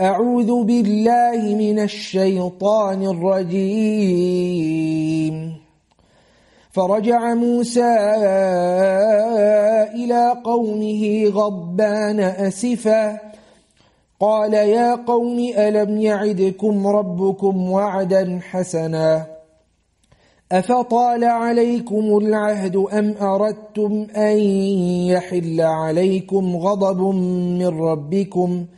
أعوذ بالله من الشيطان الرجيم. فرجع موسى إلى قومه غضبان أسفا. قال يا قوم ألم يعدكم ربكم وعدا حسنا؟ أفطال عليكم العهد أم أردتم أن يحل عليكم غضب من ربكم ۖ؟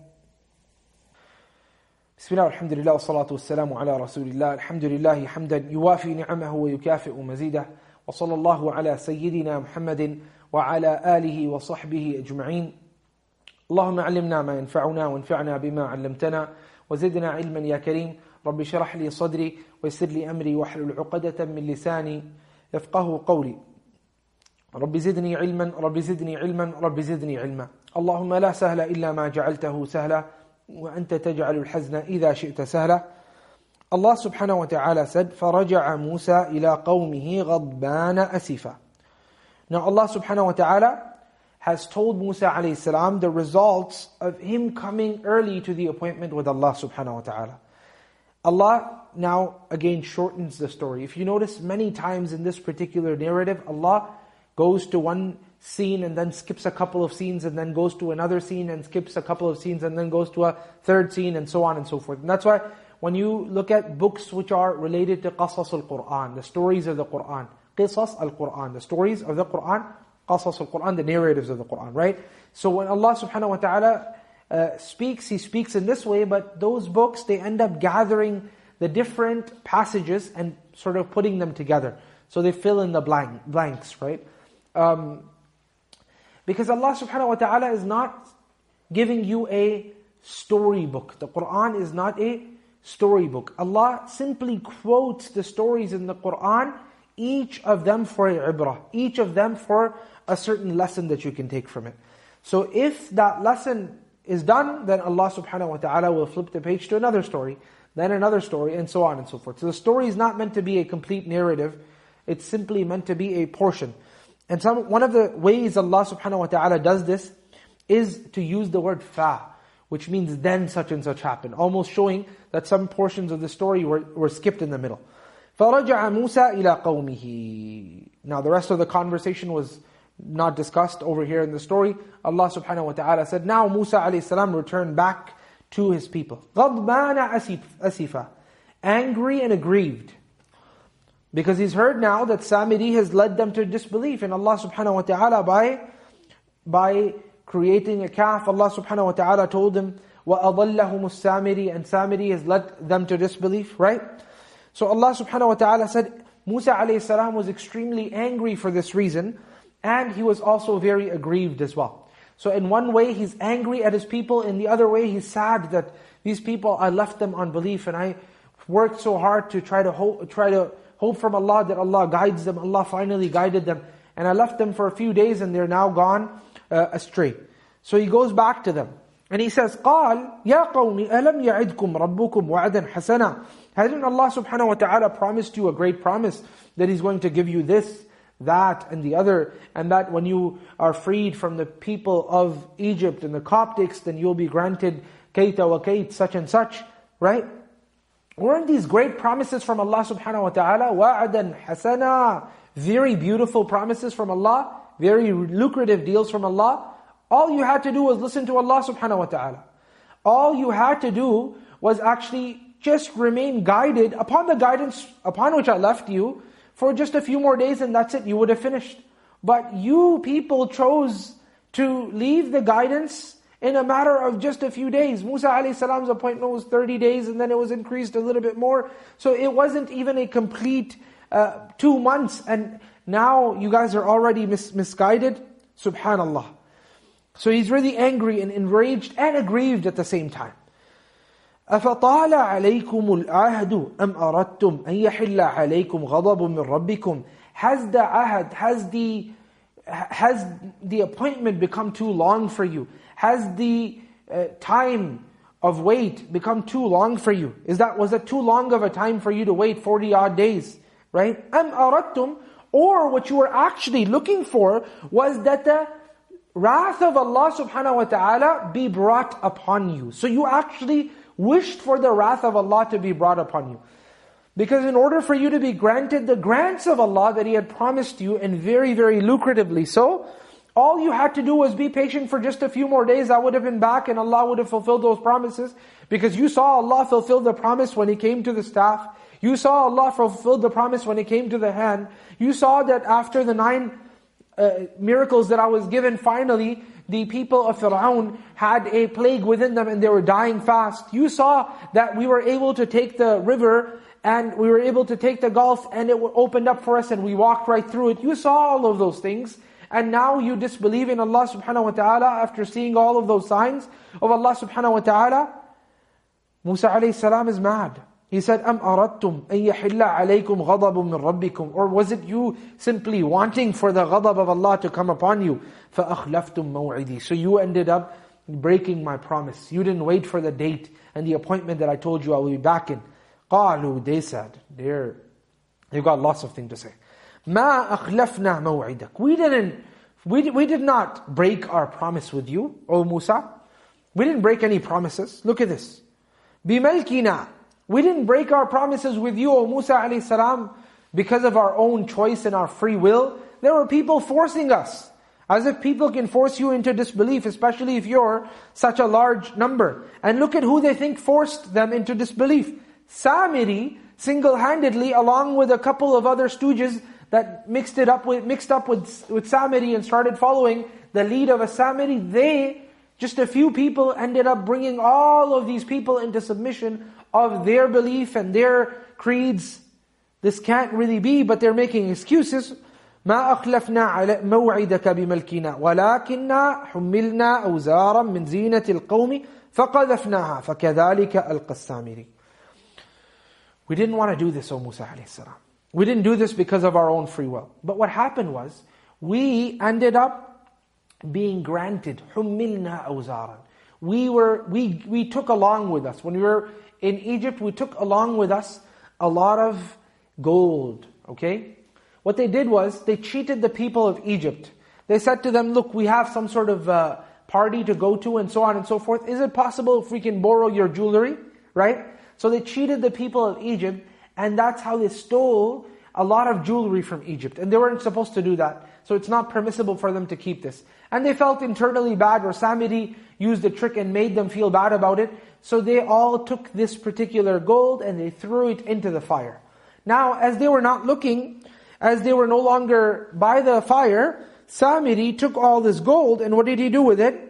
بسم الله والحمد لله والصلاة والسلام على رسول الله. الحمد لله حمدا يوافي نعمه ويكافئ مزيده. وصلى الله على سيدنا محمد وعلى آله وصحبه أجمعين. اللهم علمنا ما ينفعنا وانفعنا بما علمتنا وزدنا علما يا كريم. رب اشرح لي صدري ويسر لي أمري واحلل عقدة من لساني يفقه قولي. رب زدني علما رب زدني علما رب زدني علما. اللهم لا سهل إلا ما جعلته سهلا. وأنت تجعل الحزن إذا شئت سهلا Allah subhanahu wa ta'ala said, فَرَجَعَ مُوسَى إِلَىٰ قَوْمِهِ غَضْبَانَ أَسِفًا Now Allah subhanahu wa ta'ala has told Musa alayhi salam the results of him coming early to the appointment with Allah subhanahu wa ta'ala. Allah now again shortens the story. If you notice many times in this particular narrative, Allah goes to one scene and then skips a couple of scenes and then goes to another scene and skips a couple of scenes and then goes to a third scene and so on and so forth. And that's why when you look at books which are related to qasas al-Qur'an, the stories of the Qur'an, qisas al-Qur'an, the stories of the Qur'an, qasas al-Qur'an, the narratives of the Qur'an, right? So when Allah subhanahu wa ta'ala uh, speaks, He speaks in this way, but those books, they end up gathering the different passages and sort of putting them together. So they fill in the blank, blanks, right? Um, because Allah subhanahu wa ta'ala is not giving you a storybook. The Qur'an is not a storybook. Allah simply quotes the stories in the Qur'an, each of them for a ibrah, each of them for a certain lesson that you can take from it. So if that lesson is done, then Allah subhanahu wa ta'ala will flip the page to another story, then another story, and so on and so forth. So the story is not meant to be a complete narrative, it's simply meant to be a portion. And some, one of the ways Allah subhanahu wa ta'ala does this is to use the word fa, which means then such and such happened, almost showing that some portions of the story were, were skipped in the middle. فَرَجَعَ مُوسَى إِلَىٰ قَوْمِهِ Now the rest of the conversation was not discussed over here in the story. Allah subhanahu wa ta'ala said, Now Musa alayhi salam returned back to his people. غَضْبَانَ أَسِفًا Angry and aggrieved. Because he's heard now that Samiri has led them to disbelief in Allah subhanahu wa ta'ala by, by creating a calf. Allah subhanahu wa ta'ala told him, وَأَضَلَّهُمُ السَّامِرِي And Samiri has led them to disbelief, right? So Allah subhanahu wa ta'ala said, Musa alayhi salam was extremely angry for this reason, and he was also very aggrieved as well. So in one way, he's angry at his people. In the other way, he's sad that these people, I left them on belief and I worked so hard to try to hope, try to hope from Allah that Allah guides them. Allah finally guided them. And I left them for a few days and they're now gone uh, astray. So he goes back to them. And he says, قال يا قوم ألم يعدكم ربكم وعدا حسنا Hasn't Allah subhanahu wa ta'ala promised you a great promise that He's going to give you this, that, and the other, and that when you are freed from the people of Egypt and the Coptics, then you'll be granted kaita wa kait, such and such, right? Weren't these great promises from Allah subhanahu wa ta'ala? Wa'adan hasana. Very beautiful promises from Allah. Very lucrative deals from Allah. All you had to do was listen to Allah subhanahu wa ta'ala. All you had to do was actually just remain guided upon the guidance upon which I left you for just a few more days and that's it, you would have finished. But you people chose to leave the guidance in a matter of just a few days. Musa alayhi salam's appointment was 30 days and then it was increased a little bit more. So it wasn't even a complete uh, two months and now you guys are already mis- misguided. Subhanallah. So he's really angry and enraged and aggrieved at the same time. أفطال عليكم العهد أم أردتم أن يحل عليكم غضب من ربكم Has the ahad, has the, has the appointment become too long for you? Has the uh, time of wait become too long for you? Is that, was that too long of a time for you to wait 40 odd days? Right? Am arattum, or what you were actually looking for was that the wrath of Allah subhanahu wa ta'ala be brought upon you. So you actually wished for the wrath of Allah to be brought upon you. Because in order for you to be granted the grants of Allah that He had promised you and very, very lucratively so, all you had to do was be patient for just a few more days. I would have been back and Allah would have fulfilled those promises. Because you saw Allah fulfill the promise when He came to the staff. You saw Allah fulfill the promise when He came to the hand. You saw that after the nine uh, miracles that I was given, finally, the people of Fir'aun had a plague within them and they were dying fast. You saw that we were able to take the river and we were able to take the Gulf and it opened up for us and we walked right through it. You saw all of those things And now you disbelieve in Allah subhanahu wa ta'ala after seeing all of those signs of Allah subhanahu wa ta'ala. Musa alayhi salam is mad. He said, أَمْ أَرَدْتُمْ أَن يَحِلَّ عَلَيْكُمْ غَضَبٌ مِّن رَبِّكُمْ Or was it you simply wanting for the ghadab of Allah to come upon you? فَأَخْلَفْتُمْ مَوْعِدِي So you ended up breaking my promise. You didn't wait for the date and the appointment that I told you I will be back in. قَالُوا They said, they're, they've got lots of things to say. Ma akhlafna maw'idak. We didn't, we did, we did not break our promise with you, O Musa. We didn't break any promises. Look at this. Bimalkina. We didn't break our promises with you, O Musa alayhi salam, because of our own choice and our free will. There were people forcing us. As if people can force you into disbelief, especially if you're such a large number. And look at who they think forced them into disbelief. Samiri, single-handedly, along with a couple of other stooges, that mixed it up with, mixed up with, with Samiri and started following the lead of a Samiri, they, just a few people ended up bringing all of these people into submission of their belief and their creeds. This can't really be, but they're making excuses. ما أخلفنا على موعدك بملكنا ولكننا حملنا أوزارا من زينة القوم فقذفناها فكذلك ألقى السامري We didn't want to do this, O Musa alayhi We didn't do this because of our own free will. But what happened was, we ended up being granted humilna awzaran. We were we we took along with us when we were in Egypt. We took along with us a lot of gold. Okay, what they did was they cheated the people of Egypt. They said to them, "Look, we have some sort of uh, party to go to, and so on and so forth. Is it possible if we can borrow your jewelry?" Right. So they cheated the people of Egypt and that's how they stole a lot of jewelry from Egypt. And they weren't supposed to do that. So it's not permissible for them to keep this. And they felt internally bad, or Samiri used a trick and made them feel bad about it. So they all took this particular gold and they threw it into the fire. Now, as they were not looking, as they were no longer by the fire, Samiri took all this gold and what did he do with it?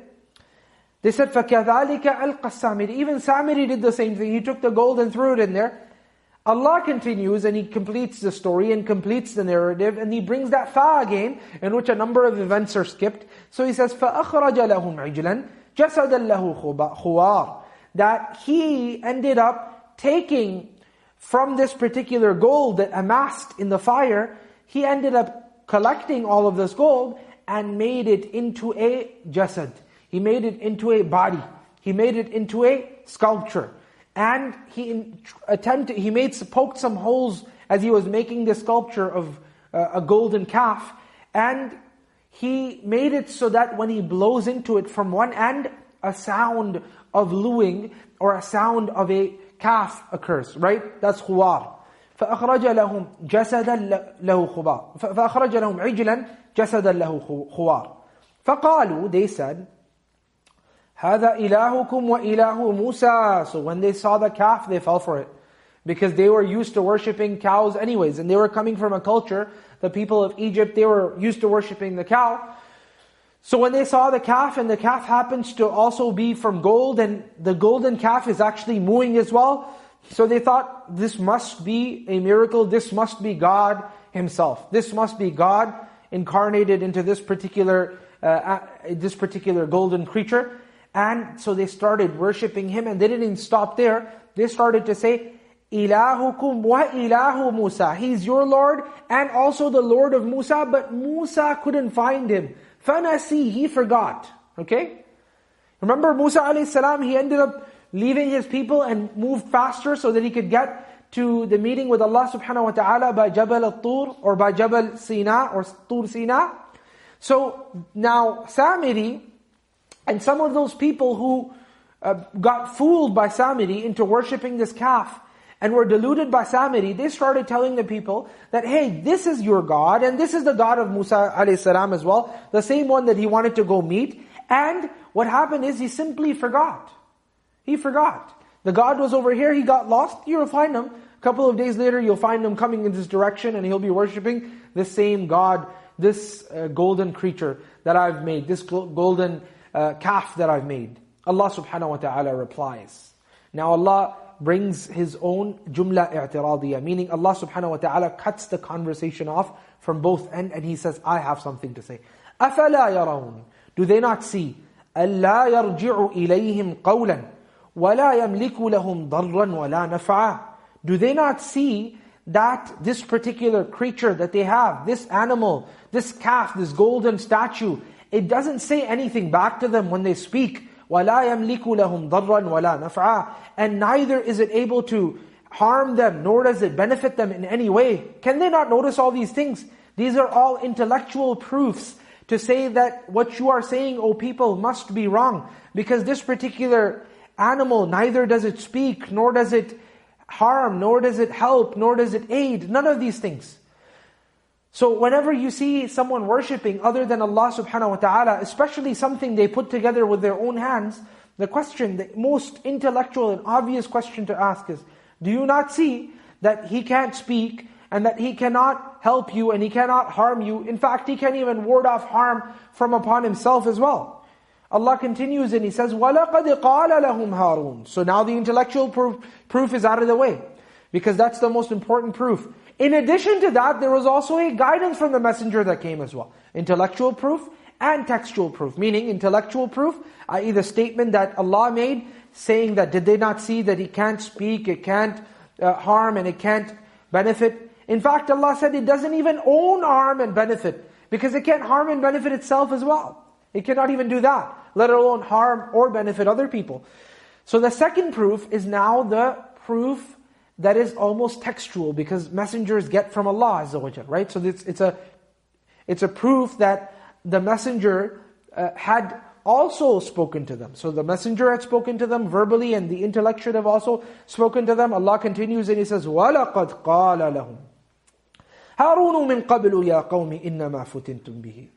They said, فَكَذَلِكَ أَلْقَى السَّامِرِ Even Samiri did the same thing. He took the gold and threw it in there. Allah continues and He completes the story and completes the narrative and He brings that fa again in which a number of events are skipped. So He says, فَأَخْرَجَ لَهُمْ عِجْلًا جَسَدًا لَهُ خُوَارٍ That He ended up taking from this particular gold that amassed in the fire, He ended up collecting all of this gold and made it into a jasad. He made it into a body. He made it into a sculpture. And he attempted, he made, poked some holes as he was making the sculpture of uh, a golden calf. And he made it so that when he blows into it from one end, a sound of looing or a sound of a calf occurs, right? That's khuwar. فأخرج لهم جسدا له خبار فأخرج لهم عجلا جسدا له خوار فقالوا they said هذا إلهكم وإله موسى So when they saw the calf, they fell for it. Because they were used to worshipping cows anyways. And they were coming from a culture, the people of Egypt, they were used to worshipping the cow. So when they saw the calf, and the calf happens to also be from gold, and the golden calf is actually mooing as well, so they thought, this must be a miracle, this must be God Himself. This must be God incarnated into this particular, uh, this particular golden creature. And so they started worshipping him and they didn't stop there. They started to say, Ilahukum wa ilahu Musa. He's your Lord and also the Lord of Musa, but Musa couldn't find him. Fanasi, he forgot. Okay? Remember Musa alayhi salam, he ended up leaving his people and moved faster so that he could get to the meeting with Allah subhanahu wa ta'ala by Jabal al-Tur or by Jabal Sina or Tur Sina. So now Samiri, and some of those people who uh, got fooled by Samiri into worshipping this calf and were deluded by Samiri, they started telling the people that, hey, this is your God, and this is the God of Musa a.s. as well, the same one that he wanted to go meet. And what happened is he simply forgot. He forgot. The God was over here, he got lost, you'll find him. A couple of days later, you'll find him coming in this direction, and he'll be worshipping the same God, this uh, golden creature that I've made, this golden uh, calf that I've made. Allah subhanahu wa ta'ala replies. Now Allah brings His own jumla i'tiradiyya, meaning Allah subhanahu wa ta'ala cuts the conversation off from both ends and He says, I have something to say. أَفَلَا يَرَوْنَ Do they not see? أَلَّا يَرْجِعُ إِلَيْهِمْ قَوْلًا وَلَا يَمْلِكُ لَهُمْ ضَرًّا وَلَا نَفْعًا Do they not see that this particular creature that they have, this animal, this calf, this golden statue, it doesn't say anything back to them when they speak. وَلَا يَمْلِكُ لَهُمْ ضَرًّا وَلَا نَفْعًا And neither is it able to harm them, nor does it benefit them in any way. Can they not notice all these things? These are all intellectual proofs to say that what you are saying, O people, must be wrong. Because this particular animal, neither does it speak, nor does it harm, nor does it help, nor does it aid. None of these things. So whenever you see someone worshipping other than Allah subhanahu wa ta'ala, especially something they put together with their own hands, the question, the most intellectual and obvious question to ask is, do you not see that He can't speak and that He cannot help you and He cannot harm you? In fact, He can't even ward off harm from upon Himself as well. Allah continues and He says, وَلَقَدْ قَالَ لَهُمْ هَارُونَ So now the intellectual proof, proof is out of the way. Because that's the most important proof. In addition to that, there was also a guidance from the messenger that came as well. Intellectual proof and textual proof. Meaning intellectual proof, i.e. the statement that Allah made, saying that did they not see that He can't speak, it can't uh, harm and it can't benefit. In fact, Allah said it doesn't even own harm and benefit. Because it can't harm and benefit itself as well. It cannot even do that, let alone harm or benefit other people. So the second proof is now the proof that is almost textual because messengers get from Allah Azza wa Jal, right? So it's, it's, a, it's a proof that the messenger uh, had also spoken to them. So the messenger had spoken to them verbally and the intellect should have also spoken to them. Allah continues and He says, وَلَقَدْ قَالَ لَهُمْ هَارُونُ مِنْ قَبْلُ يَا قَوْمِ إِنَّمَا فُتِنْتُمْ بِهِ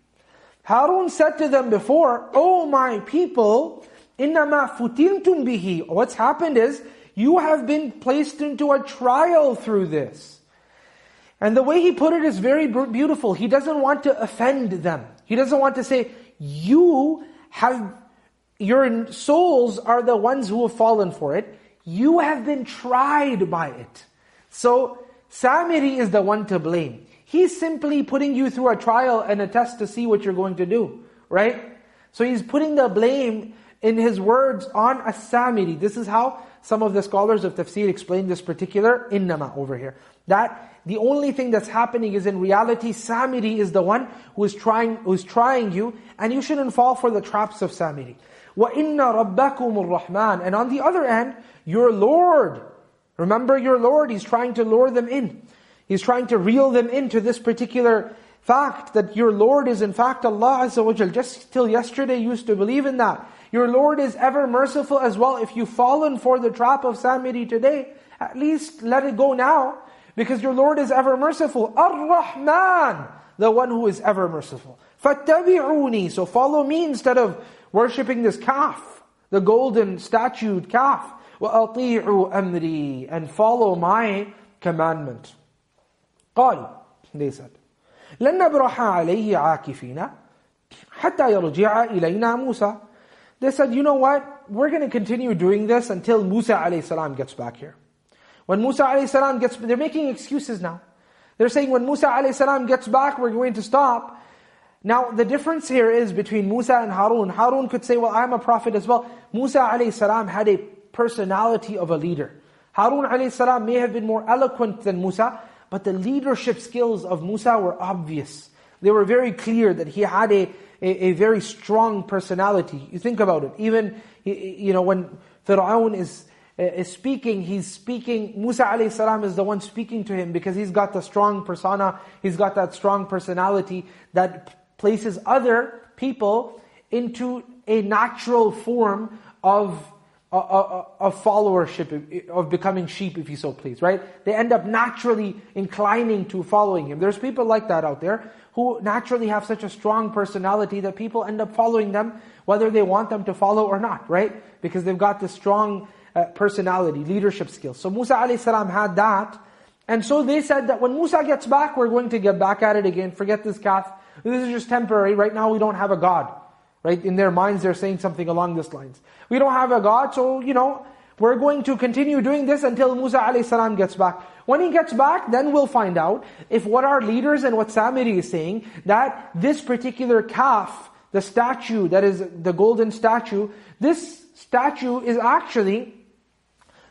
Harun said to them before, Oh my people, إِنَّمَا فُتِنْتُمْ بِهِ What's happened is, you have been placed into a trial through this. And the way he put it is very beautiful. He doesn't want to offend them. He doesn't want to say, you have, your souls are the ones who have fallen for it. You have been tried by it. So, Samiri is the one to blame. He's simply putting you through a trial and a test to see what you're going to do, right? So he's putting the blame in his words on As-Samiri. This is how some of the scholars of tafsir explain this particular innama over here. That the only thing that's happening is in reality, Samiri is the one who is trying, who is trying you, and you shouldn't fall for the traps of Samiri. وَإِنَّ رَبَّكُمُ الرَّحْمَنِ And on the other hand, your Lord, remember your Lord, He's trying to lure them in. He's trying to reel them into this particular fact that your Lord is in fact Allah Azza wa Jal. Just till yesterday you used to believe in that. Your Lord is ever merciful as well. If you've fallen for the trap of Samiri today, at least let it go now. Because your Lord is ever merciful. Ar-Rahman, the one who is ever merciful. فَاتَّبِعُونِي So follow me instead of worshipping this calf, the golden statued calf. وَأَطِيعُوا amri, And follow my commandment. قال They said, لَنَّ بْرَحَ عَلَيْهِ عَاكِفِينَ حَتَّى يَرْجِعَ إِلَيْنَا مُوسَى they said, you know what? We're going to continue doing this until Musa alayhi gets back here. When Musa alayhi gets, they're making excuses now. They're saying when Musa alayhi gets back, we're going to stop. Now, the difference here is between Musa and Harun. Harun could say, well, I'm a prophet as well. Musa alayhi had a personality of a leader. Harun alayhi may have been more eloquent than Musa, but the leadership skills of Musa were obvious. They were very clear that he had a, a, a very strong personality. You think about it. Even, you know, when Fir'aun is, uh, is speaking, he's speaking, Musa alayhi salam is the one speaking to him because he's got the strong persona, he's got that strong personality that places other people into a natural form of of followership, of becoming sheep, if you so please, right? They end up naturally inclining to following him. There's people like that out there who naturally have such a strong personality that people end up following them whether they want them to follow or not, right? Because they've got this strong uh, personality, leadership skills. So Musa a.s. had that. And so they said that when Musa gets back, we're going to get back at it again. Forget this calf. This is just temporary. Right now we don't have a God. Right? In their minds, they're saying something along these lines. We don't have a God, so, you know, we're going to continue doing this until Musa a.s. gets back. When he gets back, then we'll find out if what our leaders and what Samiri is saying, that this particular calf, the statue, that is the golden statue, this statue is actually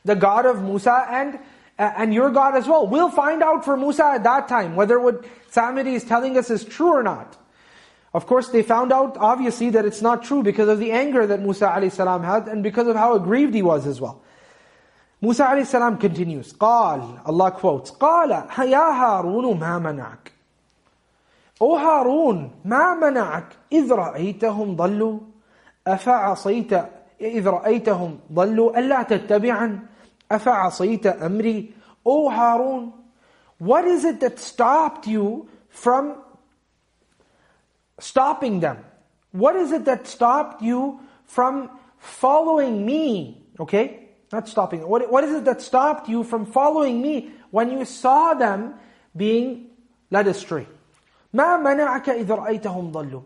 the God of Musa and and your God as well. We'll find out for Musa at that time whether what Samiri is telling us is true or not. Of course, they found out, obviously, that it's not true because of the anger that Musa a.s. had and because of how aggrieved he was as well. Musa a.s. continues, قال, Allah quotes, قال يا هارون ما منعك O Harun, ما منعك إذ رأيتهم ضلوا أفعصيت إذ رأيتهم ضلوا ألا تتبعا أفعصيت أمري O Harun, what is it that stopped you from stopping them? What is it that stopped you from following me? Okay? Not stopping. What, what is it that stopped you from following me when you saw them being led astray? ما منعك إذ رأيتهم ضلوا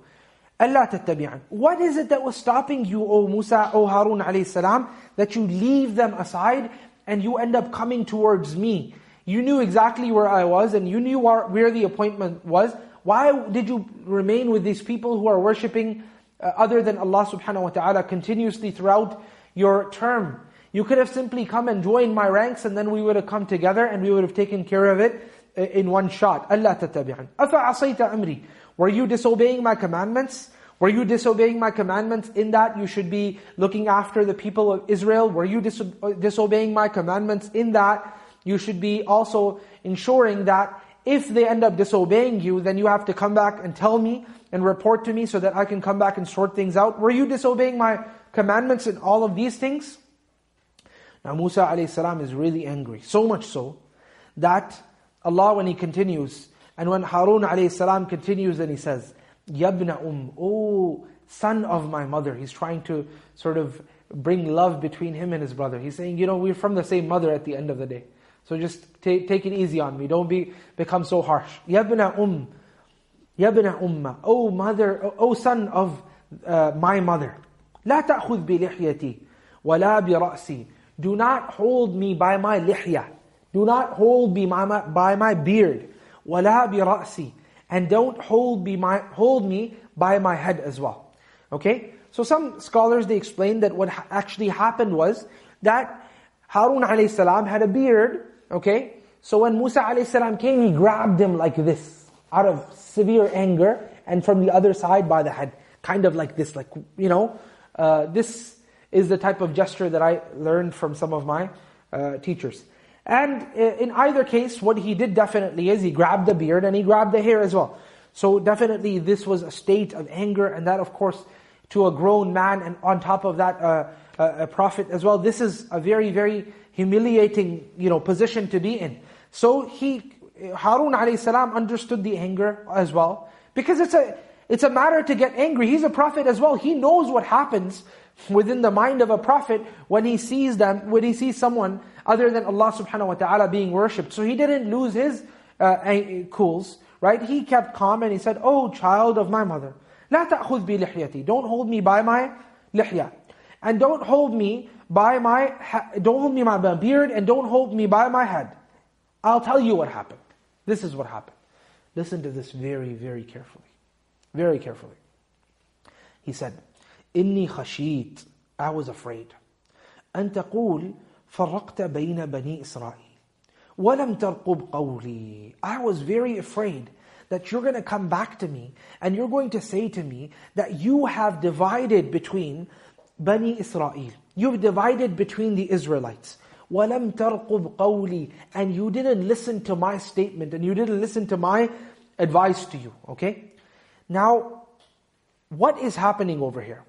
ألا تتبعا What is it that was stopping you, O Musa, O Harun alayhi salam, that you leave them aside and you end up coming towards me? You knew exactly where I was and you knew where the appointment was. why did you remain with these people who are worshipping uh, other than Allah subhanahu wa ta'ala continuously throughout your term? You could have simply come and joined my ranks and then we would have come together and we would have taken care of it uh, in one shot. Allah tatabi'an. Afa'asayta amri. Were you disobeying my commandments? Were you disobeying my commandments in that you should be looking after the people of Israel? Were you uh, disobeying my commandments in that you should be also ensuring that if they end up disobeying you, then you have to come back and tell me and report to me so that I can come back and sort things out. Were you disobeying my commandments in all of these things? Now Musa a.s. is really angry. So much so that Allah when He continues, and when Harun a.s. continues and He says, Yabna um, oh son of my mother. He's trying to sort of bring love between him and his brother. He's saying, you know, we're from the same mother at the end of the day. So just take, take it easy on me. Don't be become so harsh. Yabna um, Yabna umma. Oh mother, oh son of uh, my mother. لا تأخذ بلحيتي ولا برأسي. Do not hold me by my lihya. Do not hold me by my, by my beard. وَلَا بِرَأْسِي And don't hold, be my, hold me by my head as well. Okay? So some scholars, they explain that what actually happened was that Harun alayhi salam had a beard, okay? So when Musa salam came, he grabbed him like this, out of severe anger, and from the other side by the head. Kind of like this, like, you know, uh, this is the type of gesture that I learned from some of my uh, teachers. And uh, in either case, what he did definitely is he grabbed the beard and he grabbed the hair as well. So definitely this was a state of anger and that of course to a grown man and on top of that uh, a prophet as well. This is a very, very humiliating you know, position to be in. So he, Harun alayhi salam understood the anger as well. Because it's a, it's a matter to get angry. He's a prophet as well. He knows what happens within the mind of a prophet when he sees them, when he sees someone other than Allah subhanahu wa ta'ala being worshipped. So he didn't lose his uh, cools, right? He kept calm and he said, Oh child of my mother, لا تأخذ بلحيتي. Don't hold me by my lihya. And don't hold me by my, don't hold me by my beard and don't hold me by my head. I'll tell you what happened. This is what happened. Listen to this very, very carefully. Very carefully. He said, إني خشيت I was afraid أن تقول فرقت بين بني إسرائيل ولم ترقب قولي I was very afraid that you're going to come back to me and you're going to say to me that you have divided between Bani Israel. You've divided between the Israelites. وَلَمْ تَرْقُبْ قَوْلِي And you didn't listen to my statement and you didn't listen to my advice to you. Okay? Now, what is happening over here?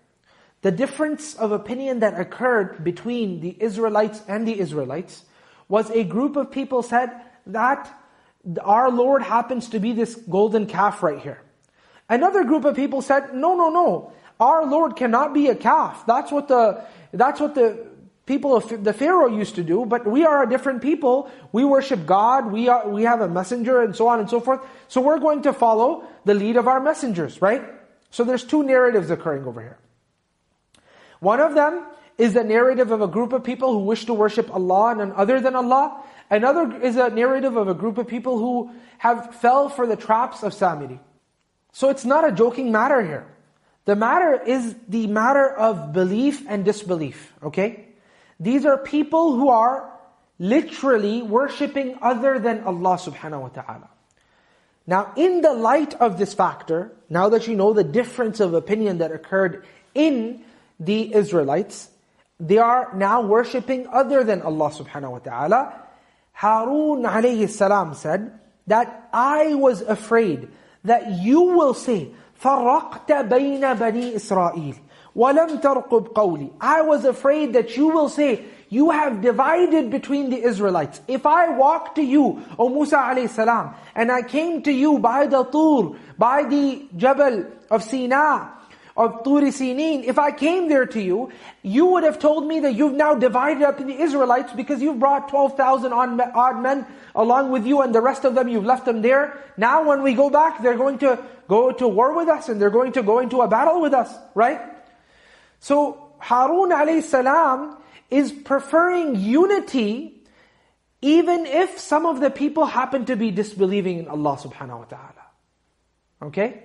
The difference of opinion that occurred between the Israelites and the Israelites was a group of people said that our Lord happens to be this golden calf right here. Another group of people said, no, no, no. our Lord cannot be a calf. That's what the, that's what the people of the Pharaoh used to do, but we are a different people. We worship God, we, are, we have a messenger and so on and so forth. So we're going to follow the lead of our messengers, right? So there's two narratives occurring over here. One of them is the narrative of a group of people who wish to worship Allah and none other than Allah. Another is a narrative of a group of people who have fell for the traps of Samiri. So it's not a joking matter here. The matter is the matter of belief and disbelief, okay? These are people who are literally worshipping other than Allah subhanahu wa ta'ala. Now, in the light of this factor, now that you know the difference of opinion that occurred in the Israelites, they are now worshipping other than Allah subhanahu wa ta'ala. Harun alayhi salam said that I was afraid that you will say, فرقت بين بني إسرائيل ولم ترقب قولي I was afraid that you will say you have divided between the Israelites. If I walk to you, O Musa alayhi salam, and I came to you by the Tur, by the Jabal of Sina, of Turi Sinin, if I came there to you, you would have told me that you've now divided up the Israelites because you've brought 12,000 odd men along with you and the rest of them, you've left them there. Now when we go back, they're going to go to war with us and they're going to go into a battle with us, right? So Harun alayhi salam is preferring unity even if some of the people happen to be disbelieving in Allah subhanahu wa ta'ala. Okay?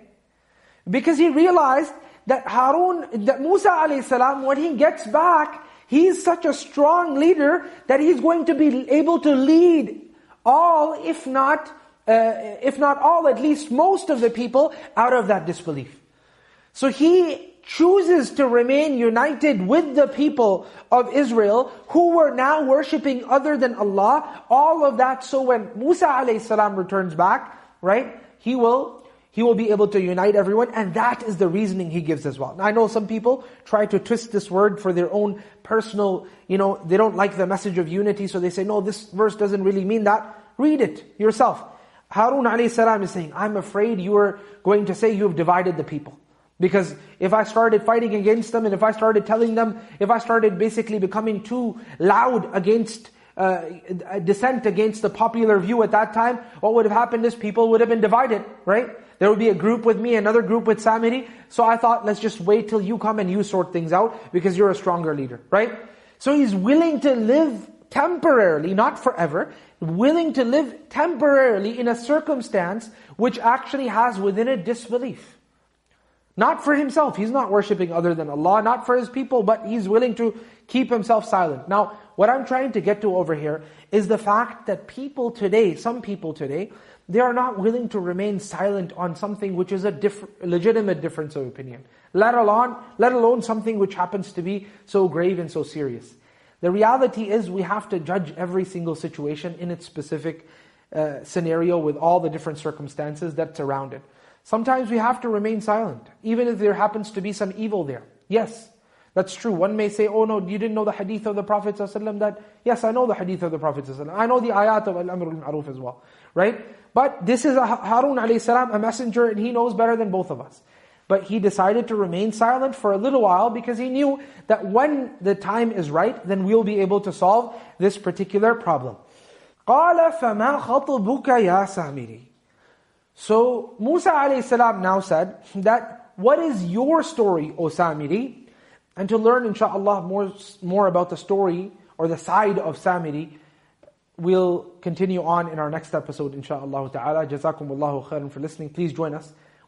Because he realized that Harun, that Musa alayhi salam, when he gets back, he's such a strong leader that he's going to be able to lead all, if not, uh, if not all, at least most of the people out of that disbelief. So he chooses to remain united with the people of Israel who were now worshipping other than Allah. All of that so when Musa alayhi salam returns back, right, he will he will be able to unite everyone, and that is the reasoning he gives as well. Now, I know some people try to twist this word for their own personal, you know, they don't like the message of unity, so they say, no, this verse doesn't really mean that. Read it yourself. Harun alayhi is saying, I'm afraid you are going to say you have divided the people. Because if I started fighting against them, and if I started telling them, if I started basically becoming too loud against uh, dissent against the popular view at that time, what would have happened is people would have been divided, right? There would be a group with me, another group with Samiri. So I thought, let's just wait till you come and you sort things out because you're a stronger leader, right? So he's willing to live temporarily, not forever, willing to live temporarily in a circumstance which actually has within it disbelief. Not for himself, he's not worshipping other than Allah, not for his people, but he's willing to keep himself silent. Now, what I'm trying to get to over here is the fact that people today, some people today, they are not willing to remain silent on something which is a diff- legitimate difference of opinion. Let alone, let alone something which happens to be so grave and so serious. The reality is we have to judge every single situation in its specific uh, scenario with all the different circumstances that surround it. Sometimes we have to remain silent, even if there happens to be some evil there. Yes, that's true. One may say, oh no, you didn't know the hadith of the Prophet ﷺ that, yes, I know the hadith of the Prophet ﷺ. I know the ayat of Al-Amr al-Ma'ruf as well. Right? But this is a Harun alayhi salam, a messenger, and he knows better than both of us. But he decided to remain silent for a little while because he knew that when the time is right, then we'll be able to solve this particular problem. قَالَ فَمَا خَطُبُكَ يَا سَامِرِي So Musa alayhi salam now said that, what is your story, O Samiri? And to learn, inshaAllah, more, more about the story or the side of Samiri, we'll continue on in our next episode, inshaAllah ta'ala. Jazakumullahu khairan for listening. Please join us.